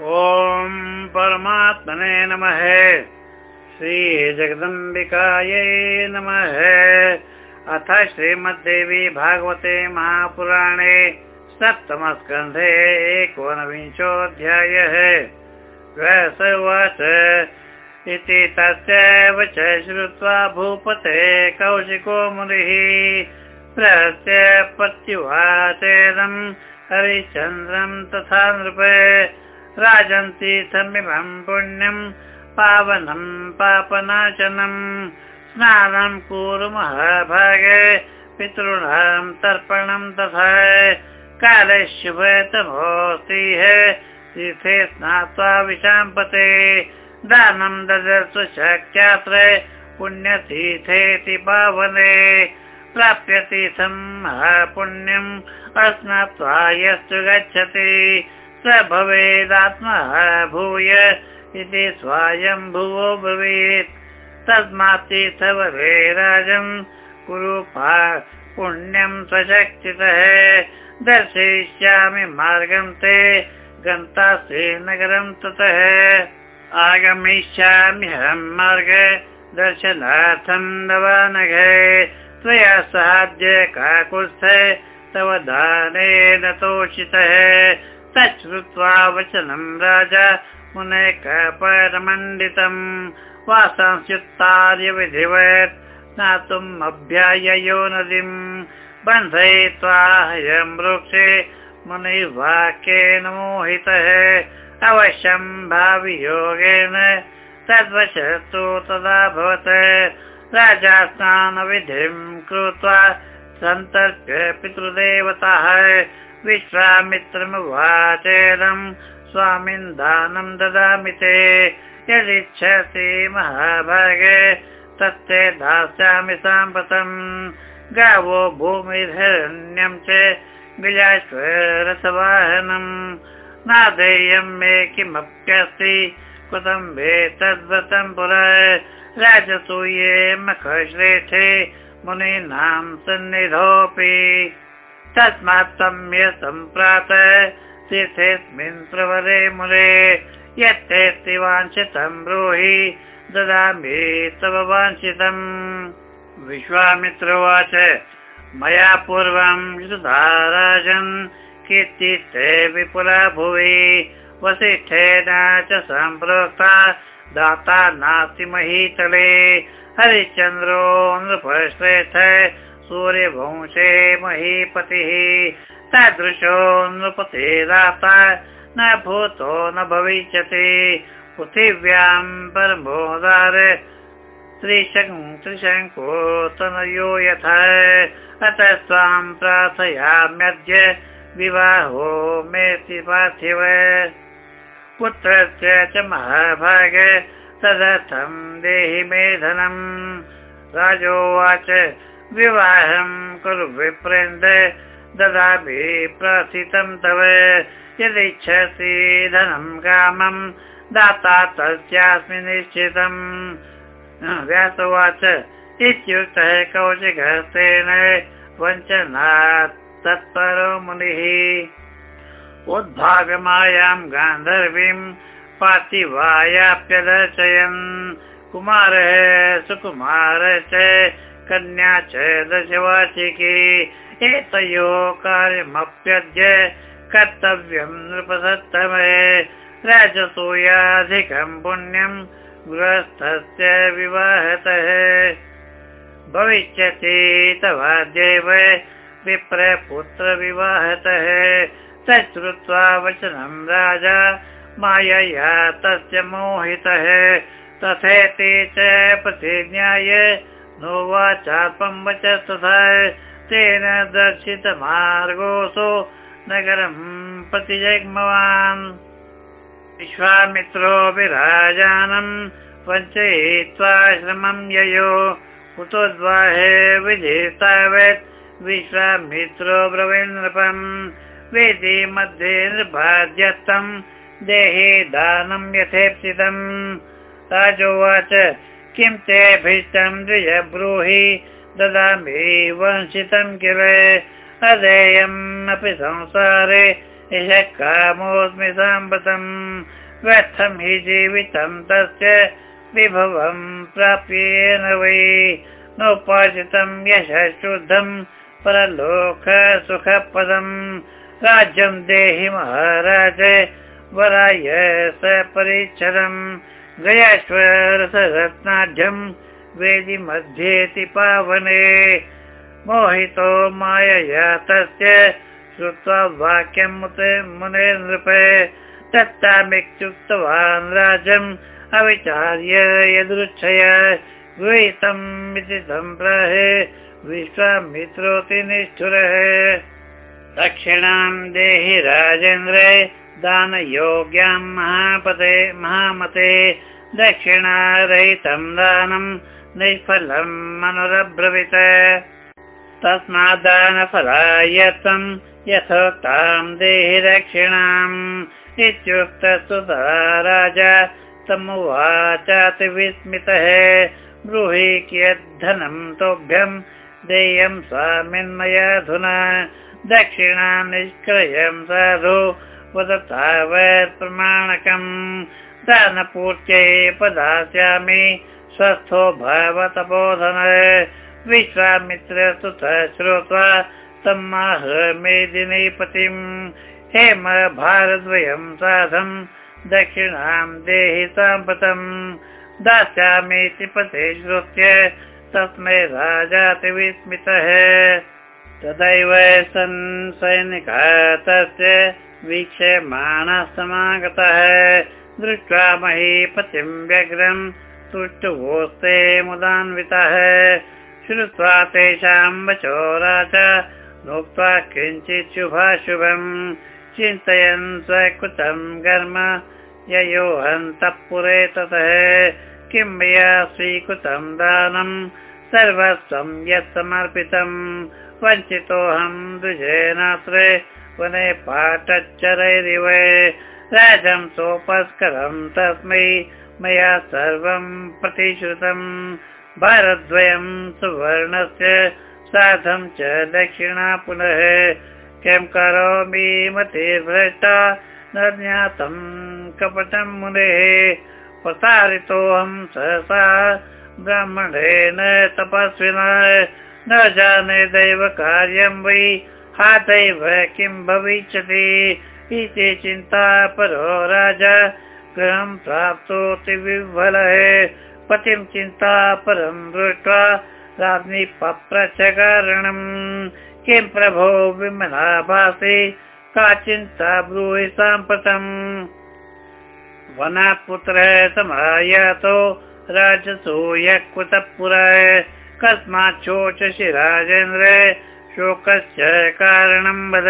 ॐ परमात्मने नमः। श्रीजगदम्बिकायै नमः। अथ श्रीमद्देवी भागवते महापुराणे सप्तमस्कन्धे एकोनविंशोऽध्यायः। उवाच इति तस्यैव च श्रुत्वा भूपते कौशिको मुनिः। प्रत्यपत्युवाचेदम् हरिश्चन्द्रम् तथा नृप राजन्तीर्थमिमम् पुण्यम् पावनम् पापनाशनम् स्नानं कुर्मः भागे पितॄणाम् तर्पणम् तथा। काले शुभतमोऽस्तिः तीर्थे स्नात्वा विशाम्पते। दानं ददर्शु शक्यात्र पुण्यतीर्थेति पावने। प्राप्यतीर्थम् महापुण्यम् अस्नात्वा यस्तु गच्छति स भवेदात्मः भूय इति स्वायम्भुवो भवेत्। तस्मात् तीर्थवरे राजन् कुरु पुण्यं स्वशक्तितः। दर्शयिष्यामि मार्गं ते गन्ता नगरं ततः। आगमिष्याम्यहं मार्ग दर्शनार्थं नवानघ। त्वया साहाय्य काकुत्स्थ तव दानेन तोषितः तच्छ्रुत्वा वचनं राजा मुने कपरमण्डितम् वासांस्युत्तार्यविधिवत् स्नातुम् अभ्याययो नदीम् बन्धयित्वा हयं वृक्षे मुनिवाक्येन मोहितः अवश्यम् भावियोगेन तद्वशस्तु तदा भवत्। राजा स्नानविधिम् कृत्वा सन्तर्प्य पितृदेवताः विश्वामित्रमुवाचेदम् स्वामिन् दानं ददामि ते। यदिच्छति महाभागे तत्ते दास्यामि साम्प्रतम्। गावो भूमिधरण्यं च नादेयं मे किमप्यस्ति? कृतं वेतद्वतं पुरा? राजसूये मखश्रेष्ठे मुनीनां सन्निधोऽपि तस्मात् सम्य सम्प्रात तीर्थेऽस्मिन् प्रवरे मुरे यत्तेऽस्ति वाञ्छितं ब्रूहि ददामि तव वाञ्छितम्। विश्वामित्र उवाच मया पूर्वं श्रुता राजन् कीर्तिस्ते विपुला भुवि वसिष्ठेन च सम्प्रोक्ता दाता नास्ति महीतले हरिश्चन्द्रो नृपश्रेष्ठ सूर्यवंशे महीपतिः। तादृशो नृपते दाता न भूतो न भविष्यति। पृथिव्यां परमोदार त्रिशङ्को तनयो यथा। अतः स्वां प्रार्थयाम्यद्य विवाहो मेति पार्थिव। पुत्रस्य च महाभाग तदर्थं देहि मे धनम् राजोवाच विवाहं कुरु विप्रेन्द ददामि प्रार्थितं तव। यदिच्छसि धनं कामं दाता तस्यास्मि निश्चितम्। व्यासोवाच। इत्युक्तः कौशिकहस्तेन वञ्चनात् तत्परो मुनिः। उद्भागमायां गान्धर्वीं पार्थिवायाप्यदर्शयन्। कुमारः सुकुमारश्च कन्या च दशवार्षिकी एतयो कार्यमप्यद्य कर्तव्यं नृपसत्तमे। राजसूयाधिकं पुण्यं गृहस्थस्य विवाहतः। भविष्यति तवाद्यैव विप्रपुत्रविवाहतः। तच्छ्रुत्वा वचनं राजा मायया तस्य मोहितः। तथेति च प्रतिज्ञाय नोवाचापं वच तथा तेन दर्शितमार्गोऽसो नगरं प्रतिजग्मवान् विश्वामित्रो विराजानं वञ्चयित्वा श्रमं ययो कुतोद्वाहे विधितावत् विश्वामित्रो ब्रवीन्द्रपम् वेदि मध्ये निर्भाद्यस्तम् देहे दानं यथेप्सितम्। राजोवाच किं तेऽभीष्टं द्विज ब्रूहि ददामि वंशितं अपि संसारे एष कामोऽस्मि साम्प्रतम् व्यर्थं हि जीवितं तस्य विभवं प्राप्येन वै। नोपार्जितं यशः शुद्धं परलोकसुखपदम् राज्यं देहि महाराज वराय स परिच्छदम् गयाश्वरसरत्नाढ्यम् वेदि मध्येति पावने। मोहितो मायया तस्य श्रुत्वा वाक्यम् उत मुने नृप। दत्तामित्युक्तवान् राजम् अविचार्य यदृच्छय गृहीतम् इति सम्प्रहे। विश्वामित्रोति निष्ठुरः दक्षिणाम् देहि राजेन्द्र दानयोग्यां महामते दक्षिणारहितं दानं निष्फलं मनोरब्रवीत। तस्माद्दानफलाय त्वं यथोक्तां देहि दक्षिणाम् इत्युक्तस्तुता राजा तमुवाचाति विस्मितः। ब्रूहि कियद्धनं तोभ्यं देयं स्वामिन्मयाधुना। दक्षिणा निष्क्रियं साधु वद तावत् प्रमाणकम् दानपूर्त्यै पदास्यामि स्वस्थो भवतबोधन। विश्वामित्र सुतः श्रोत्वा तमाह मेदिनीपतिम् हेम भारद्वयं साधम्। दक्षिणां देहि साम्प्रतम्। दास्यामीति पते श्रुत्य तस्मै राजाति विस्मितः तदैव सन् सैनिकः तस्य वीक्ष्यमाणः समागतः दृष्ट्वा महीपतिं व्यग्रम् तुष्टुवोस्ते मुदान्वितः। श्रुत्वा तेषां वचो राजा नोक्त्वा किञ्चित् शुभाशुभम् चिन्तयन् स्वकृतं कर्म ययोहन्तः पुरे ततः। किं मया स्वीकृतं दानं सर्वस्वं यत् समर्पितम् वञ्चितोऽहं द्विजेनात्रे वने पाठच्चरैरिव। राजं सोपस्करं तस्मै मया सर्वं प्रतिश्रुतम् भारद्वयं सुवर्णस्य साधं च दक्षिणा पुनः। किं करोमि मतिर्भ्रष्टा न ज्ञातं कपटं मुनेः। प्रसारितोऽहं सहसा ब्राह्मणेन तपस्विना न जाने दैव कार्यं वै हादैव किं भविष्यति इति चिन्ता परो राजा। गृहं प्राप्तोति विह्वलः पतिं चिन्ता परं दृष्ट्वा राज्ञी पप्रच कारणम् किं प्रभो विमला भासि का चिन्ता ब्रूहि साम्प्रतम् वनात्पुत्रः समायातो राजसूयः कुतः पुरा कस्मात् शोचसि राजेन्द्र शोकस्य कारणं वद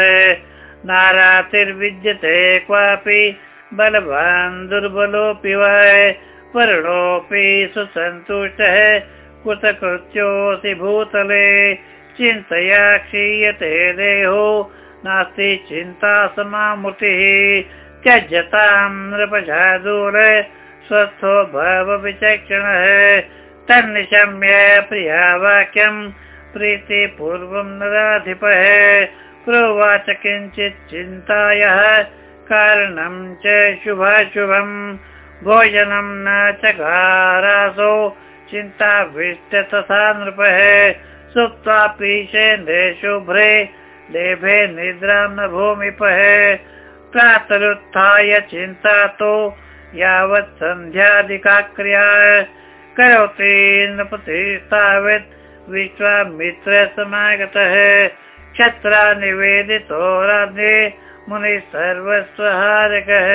नारातिर्विद्यते क्वापि बलवान् दुर्बलोऽपि वा। वर्णोऽपि सुसन्तुष्टः कुतकृत्योऽसि भूतले। चिन्तया क्षीयते देहो। नास्ति चिन्ता समामूर्तिः। त्यज्यतां नृपशादूर स्वस्थो भव विचक्षणः। तन्निशम्य प्रिया वाक्यम् प्रीतिपूर्वं नराधिपः। प्रोवाच किञ्चित् चिन्तायः कारणं च शुभाशुभम् भोजनं न चकारासो चिन्ताभीष्ट तथा नृपः। सुप्त्वापि शेन्दे शुभ्रे लेभे निद्रां न भूमिपः। प्रातरुत्थाय चिन्तातो यावत् सन्ध्यादिका क्रिया करोति नृपति तावत् विश्वामित्र समागतः क्षत्रा निवेदितो राज्ञे मुनिः सर्वस्वहारकः।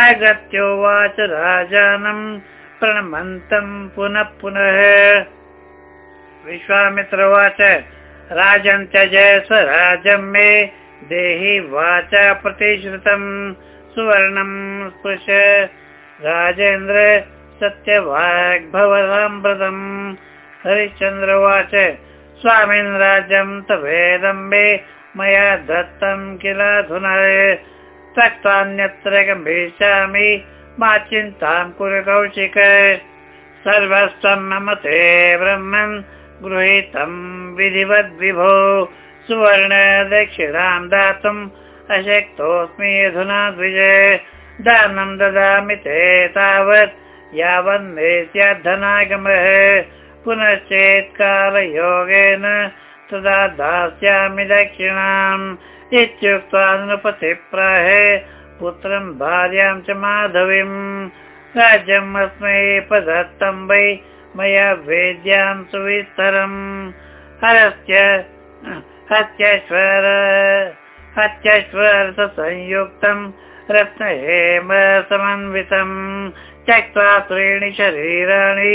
आगत्योवाच राजानं प्रणमन्तं पुनः पुनः। विश्वामित्रवाच राजन् त्यज स्वराजं मे देहि वाचा प्रतिश्रुतम्। सुवर्णं स्पृश। राजेन्द्र सत्यवाग्भवसाम्प्रतम्। हरिश्चन्द्रवाच स्वामिन् राज्यं तवेदम्बे मया दत्तं किलाधुना त्यक्त्वान्यत्र गमिष्यामि मा चिन्तां कुरु कौशिक। सर्वस्वं मम ते ब्रह्मन् गृहीतं विधिवद्विभो। सुवर्ण दक्षिणां दातुं अशक्तोऽस्मि अधुना द्विजय दानं ददामि ते तावत्। यावन्मे स्याद्धनागमः पुनश्चेत् कालयोगेन तदा दास्यामि दक्षिणाम्। इत्युक्त्वा नृपतिप्राहे पुत्रं भार्यां च माधवीम्। राज्यम् अस्मै प्रदत्तं वै मया वेद्यां सुविस्तरम्। हरस्य हत्यश्वर रत्नहेम समन्वितम् त्यक्त्वा त्रीणि शरीराणि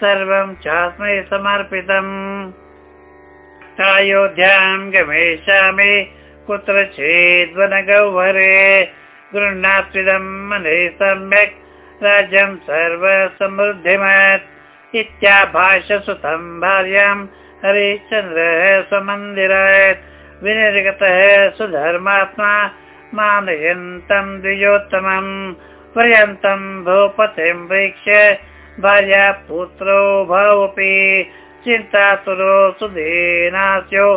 सर्वं चास्मै समर्पितम् अयोध्यां गमिष्यामि कुत्रचिद्वनगौहरे गृह्णात्विदं मने सम्यक् राज्यं सर्वसमृद्धिमत् इत्याभाष्यसुतं भार्यां हरिश्चन्द्रः स्वमन्दिरात् विनिर्गतः सुधर्मात्मा मानयन्तं द्विजोत्तमम् पर्यन्तं भूपतिं वीक्ष्य भार्या पुत्रो भावपि चिन्तातुरो सुधीनास्यो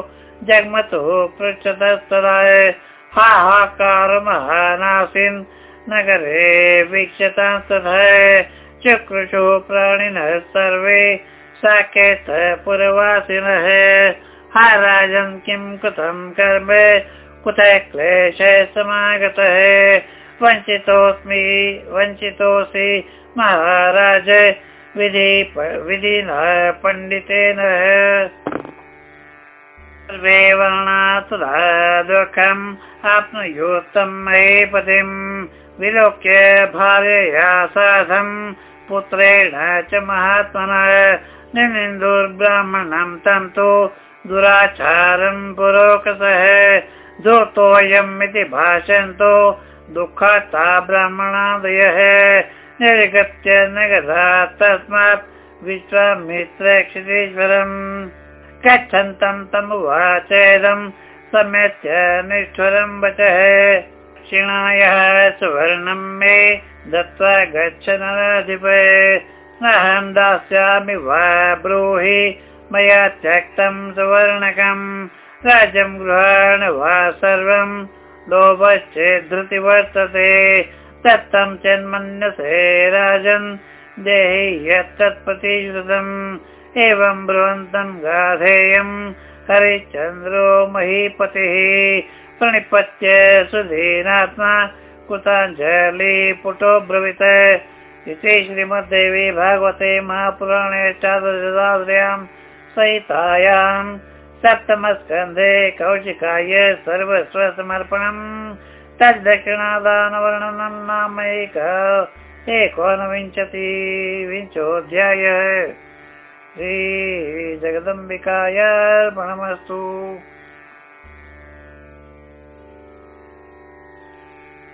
जग्मतु हाहाकार महानासीन् नगरे वीक्ष्यतां तथा चक्रुषु प्राणिनः सर्वे साकेत पुरवासिनः हा राजन् किं कृतं कर्म कुतः क्लेश समागतः? वञ्चितोऽस्मि वञ्चितोऽसि महाराज विधि विधिना पण्डितेन। सर्वे वर्णा तदा दुःखम् आप्नुयोत्तम महीपतिम् विलोक्य भार्यया साधम् पुत्रेण च महात्मनः तं तु दुराचारं पुरोकसः। धूतोऽयम् इति भाषन्तो दुःखात्ता ब्राह्मणादयः। निर्गत्य नगरा तस्मात् विश्वामित्र क्षितीश्वरम् गच्छन्तं तमुवाचेदं समेत्य निष्ठुरं वचः। क्षिणाय सुवर्णं मे दत्त्वा गच्छ नाहं दास्यामि वा ब्रूहि मया त्यक्तं सुवर्णकम् राज्यं गृहाण वा सर्वं लोभश्चेद्धृति वर्तते दत्तं चन्मन्यसे राजन् देहि यत्तत्प्रतिश्रुतम् एवं ब्रुवन्तं गाधेयं हरिश्चन्द्रो महीपतिः प्रणिपत्य सुधीनात्मा कुताञ्जलि पुटो ब्रवीत। इति श्रीमद्देवी भागवते महापुराणे चादृशाद्र्यां सहितायां सप्तमस्कन्धे कौशिकाय सर्वस्वसमर्पणम्। तद्दक्षिणादानवर्णनं नाम एक। एकोनविंशति विंशोऽध्यायः श्रीजगदम्बिकाय अर्पणमस्तु